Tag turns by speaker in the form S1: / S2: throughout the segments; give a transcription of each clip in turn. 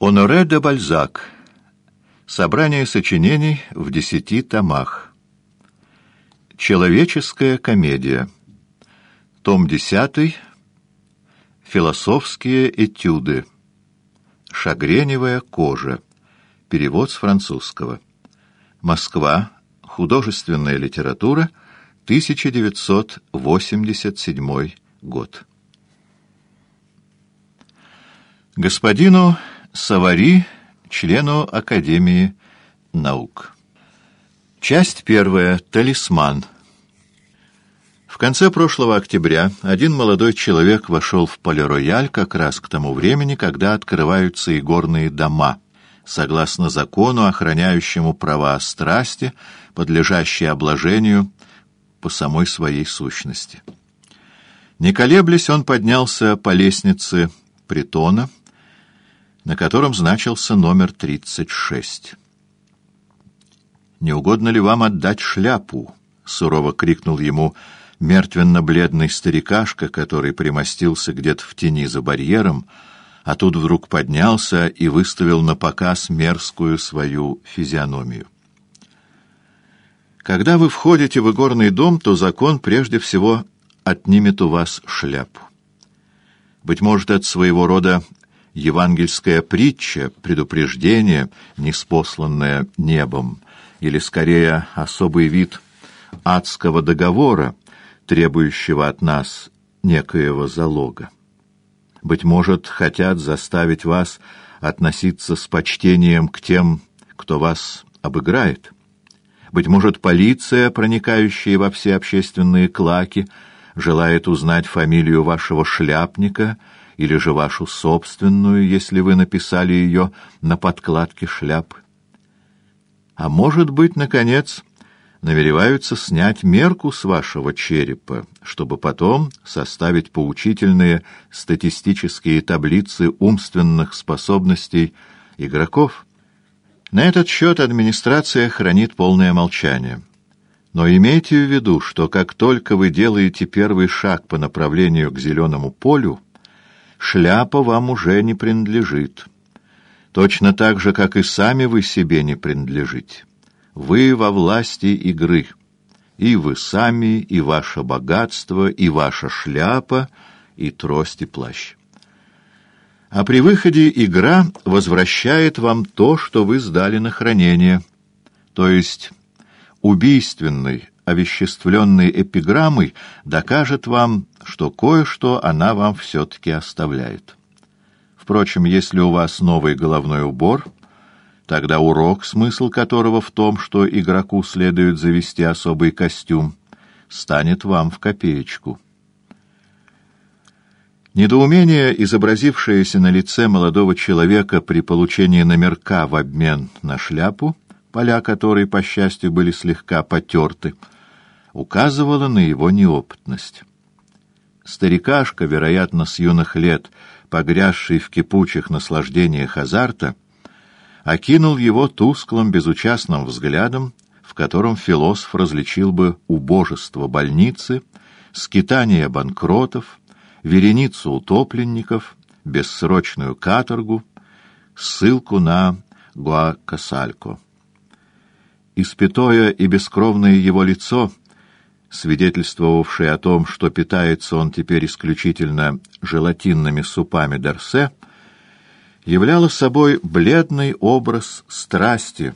S1: Оноре де Бальзак. Собрание сочинений в десяти томах. Человеческая комедия. Том десятый. Философские этюды. Шагреневая кожа. Перевод с французского. Москва. Художественная литература. 1987 год. Господину Савари, члену Академии наук. Часть первая. Талисман. В конце прошлого октября один молодой человек вошел в Полирояль как раз к тому времени, когда открываются и горные дома, согласно закону, охраняющему права страсти, подлежащие обложению по самой своей сущности. Не колеблясь, он поднялся по лестнице притона, на котором значился номер 36. «Не угодно ли вам отдать шляпу?» — сурово крикнул ему мертвенно-бледный старикашка, который примостился где-то в тени за барьером, а тут вдруг поднялся и выставил на показ мерзкую свою физиономию. Когда вы входите в игорный дом, то закон прежде всего отнимет у вас шляпу. Быть может, это своего рода евангельская притча, предупреждение, неспосланное небом, или, скорее, особый вид адского договора, требующего от нас некоего залога. Быть может, хотят заставить вас относиться с почтением к тем, кто вас обыграет. Быть может, полиция, проникающая во все общественные клаки, желает узнать фамилию вашего шляпника — или же вашу собственную, если вы написали ее на подкладке шляпы. А может быть, наконец, намереваются снять мерку с вашего черепа, чтобы потом составить поучительные статистические таблицы умственных способностей игроков. На этот счет администрация хранит полное молчание. Но имейте в виду, что как только вы делаете первый шаг по направлению к зеленому полю, шляпа вам уже не принадлежит. Точно так же, как и сами вы себе не принадлежите. Вы во власти игры. И вы сами, и ваше богатство, и ваша шляпа, и трость, и плащ. А при выходе игра возвращает вам то, что вы сдали на хранение, то есть убийственный, овеществленной эпиграммой докажет вам, что кое-что она вам все-таки оставляет. Впрочем, если у вас новый головной убор, тогда урок, смысл которого в том, что игроку следует завести особый костюм, станет вам в копеечку. Недоумение, изобразившееся на лице молодого человека при получении номерка в обмен на шляпу, поля которой, по счастью, были слегка потерты, — указывало на его неопытность. Старикашка, вероятно, с юных лет, погрязший в кипучих наслаждениях азарта, окинул его тусклым, безучастным взглядом, в котором философ различил бы убожество больницы, скитание банкротов, вереницу утопленников, бессрочную каторгу, ссылку на Гуакасалько. Испятое и бескровное его лицо — свидетельствовавший о том, что питается он теперь исключительно желатинными супами Дарсе, являла собой бледный образ страсти,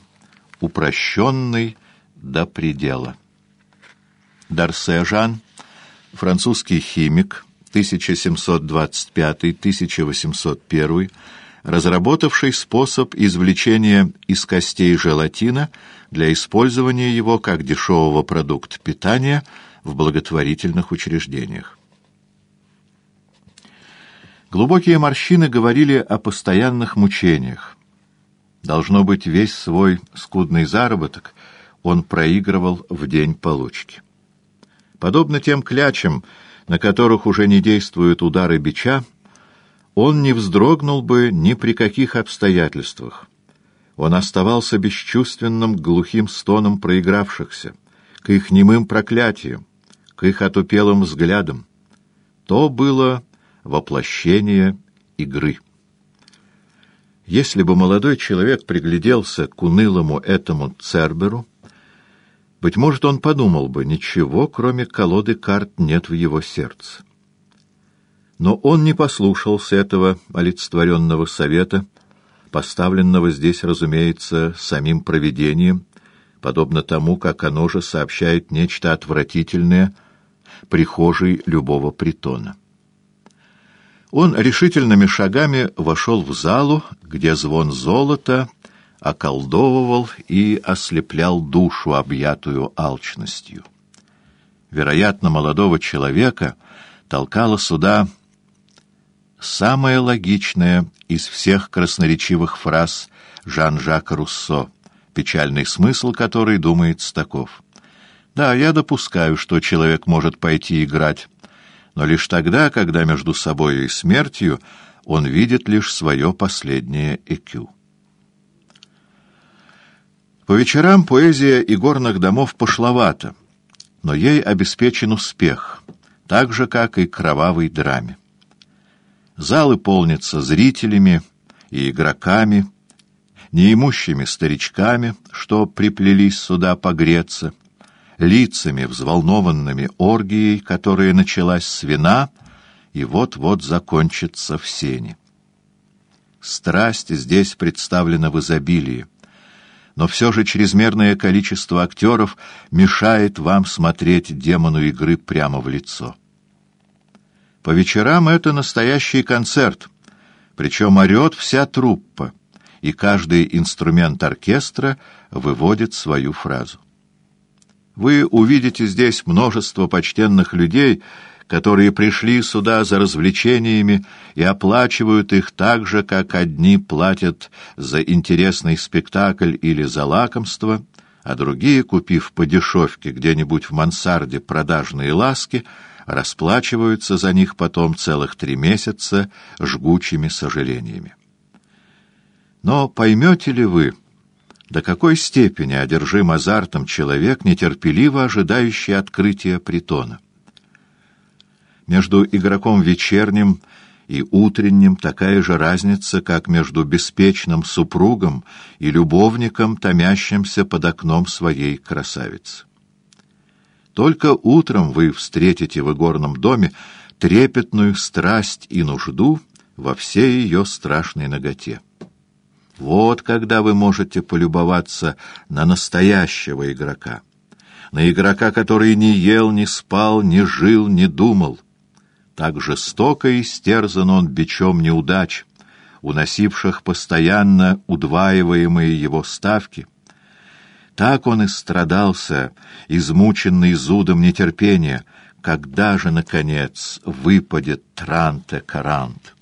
S1: упрощенный до предела. Дарсе Жан, французский химик, 1725-1801, разработавший способ извлечения из костей желатина для использования его как дешевого продукта питания в благотворительных учреждениях. Глубокие морщины говорили о постоянных мучениях. Должно быть, весь свой скудный заработок он проигрывал в день получки. Подобно тем клячам, на которых уже не действуют удары бича, он не вздрогнул бы ни при каких обстоятельствах. Он оставался бесчувственным глухим стоном проигравшихся, к их немым проклятиям, к их отупелым взглядам. То было воплощение игры. Если бы молодой человек пригляделся к унылому этому Церберу, быть может, он подумал бы, ничего, кроме колоды карт, нет в его сердце. Но он не послушался этого олицетворенного совета, поставленного здесь, разумеется, самим провидением, подобно тому, как оно же сообщает нечто отвратительное прихожей любого притона. Он решительными шагами вошел в залу, где звон золота околдовывал и ослеплял душу, объятую алчностью. Вероятно, молодого человека толкало сюда самое логичное из всех красноречивых фраз Жан-Жака Руссо, печальный смысл которой думает таков. Да, я допускаю, что человек может пойти играть, но лишь тогда, когда между собой и смертью он видит лишь свое последнее ЭКЮ. По вечерам поэзия игорных домов пошловата, но ей обеспечен успех, так же, как и кровавой драме. Залы полнятся зрителями и игроками, неимущими старичками, что приплелись сюда погреться, лицами, взволнованными оргией, которая началась с вина и вот-вот закончится в сене. Страсть здесь представлена в изобилии, но все же чрезмерное количество актеров мешает вам смотреть демону игры прямо в лицо. По вечерам это настоящий концерт, причем орет вся труппа, и каждый инструмент оркестра выводит свою фразу. Вы увидите здесь множество почтенных людей, которые пришли сюда за развлечениями и оплачивают их так же, как одни платят за интересный спектакль или за лакомство, а другие, купив по дешевке где-нибудь в мансарде продажные ласки, расплачиваются за них потом целых три месяца жгучими сожалениями. Но поймете ли вы, до какой степени одержим азартом человек, нетерпеливо ожидающий открытия притона? Между игроком вечерним и утренним такая же разница, как между беспечным супругом и любовником, томящимся под окном своей красавицы. Только утром вы встретите в игорном доме трепетную страсть и нужду во всей ее страшной ноготе. Вот когда вы можете полюбоваться на настоящего игрока. На игрока, который не ел, не спал, не жил, не думал. Так жестоко и стерзан он бичом неудач, уносивших постоянно удваиваемые его ставки. Так он и страдался, измученный зудом нетерпения, когда же, наконец, выпадет Транте-Карант.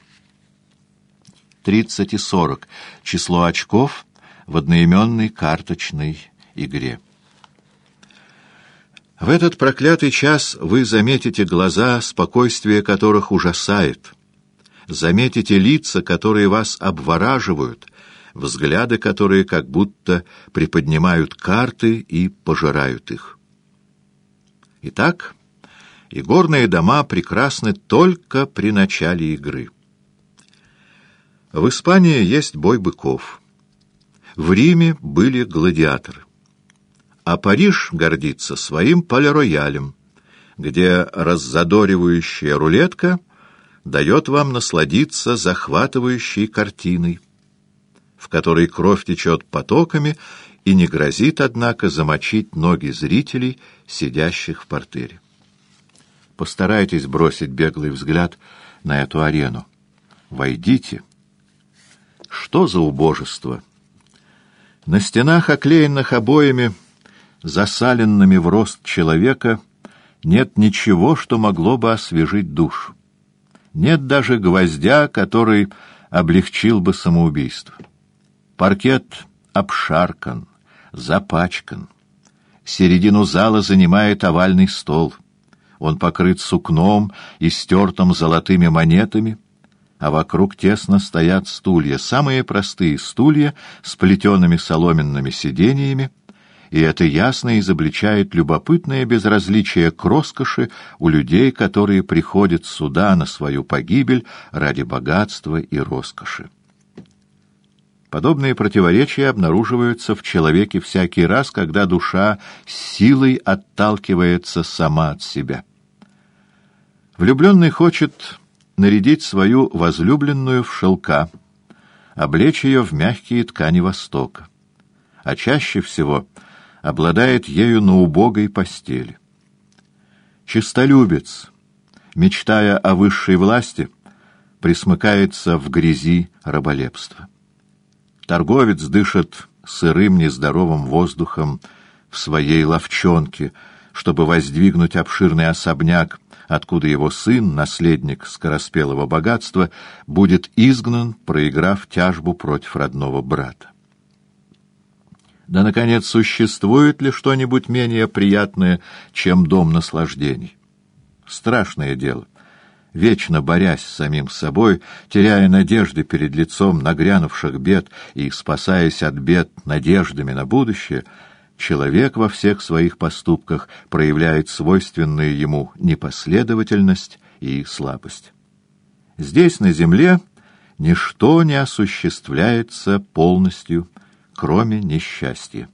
S1: 30 и 40 — число очков в одноименной карточной игре. В этот проклятый час вы заметите глаза, спокойствие которых ужасает, заметите лица, которые вас обвораживают, взгляды, которые как будто приподнимают карты и пожирают их. Итак, игорные дома прекрасны только при начале игры. В Испании есть бой быков. В Риме были гладиаторы. А Париж гордится своим полироялем, где раззадоривающая рулетка дает вам насладиться захватывающей картиной, в которой кровь течет потоками и не грозит, однако, замочить ноги зрителей, сидящих в портере. Постарайтесь бросить беглый взгляд на эту арену. Войдите — что за убожество? На стенах, оклеенных обоями, засаленными в рост человека, нет ничего, что могло бы освежить душу. Нет даже гвоздя, который облегчил бы самоубийство. Паркет обшаркан, запачкан. Середину зала занимает овальный стол. Он покрыт сукном и стертым золотыми монетами — а вокруг тесно стоят стулья, самые простые стулья с плетеными соломенными сидениями, и это ясно изобличает любопытное безразличие к роскоши у людей, которые приходят сюда на свою погибель ради богатства и роскоши. Подобные противоречия обнаруживаются в человеке всякий раз, когда душа силой отталкивается сама от себя. Влюбленный хочет нарядить свою возлюбленную в шелка, облечь ее в мягкие ткани Востока, а чаще всего обладает ею на убогой постели. Чистолюбец, мечтая о высшей власти, присмыкается в грязи раболепства. Торговец дышит сырым нездоровым воздухом в своей ловчонке, чтобы воздвигнуть обширный особняк, откуда его сын, наследник скороспелого богатства, будет изгнан, проиграв тяжбу против родного брата. Да, наконец, существует ли что-нибудь менее приятное, чем дом наслаждений? Страшное дело вечно борясь с самим собой, теряя надежды перед лицом нагрянувших бед и спасаясь от бед надеждами на будущее, человек во всех своих поступках проявляет свойственную ему непоследовательность и слабость. Здесь, на земле, ничто не осуществляется полностью, кроме несчастья.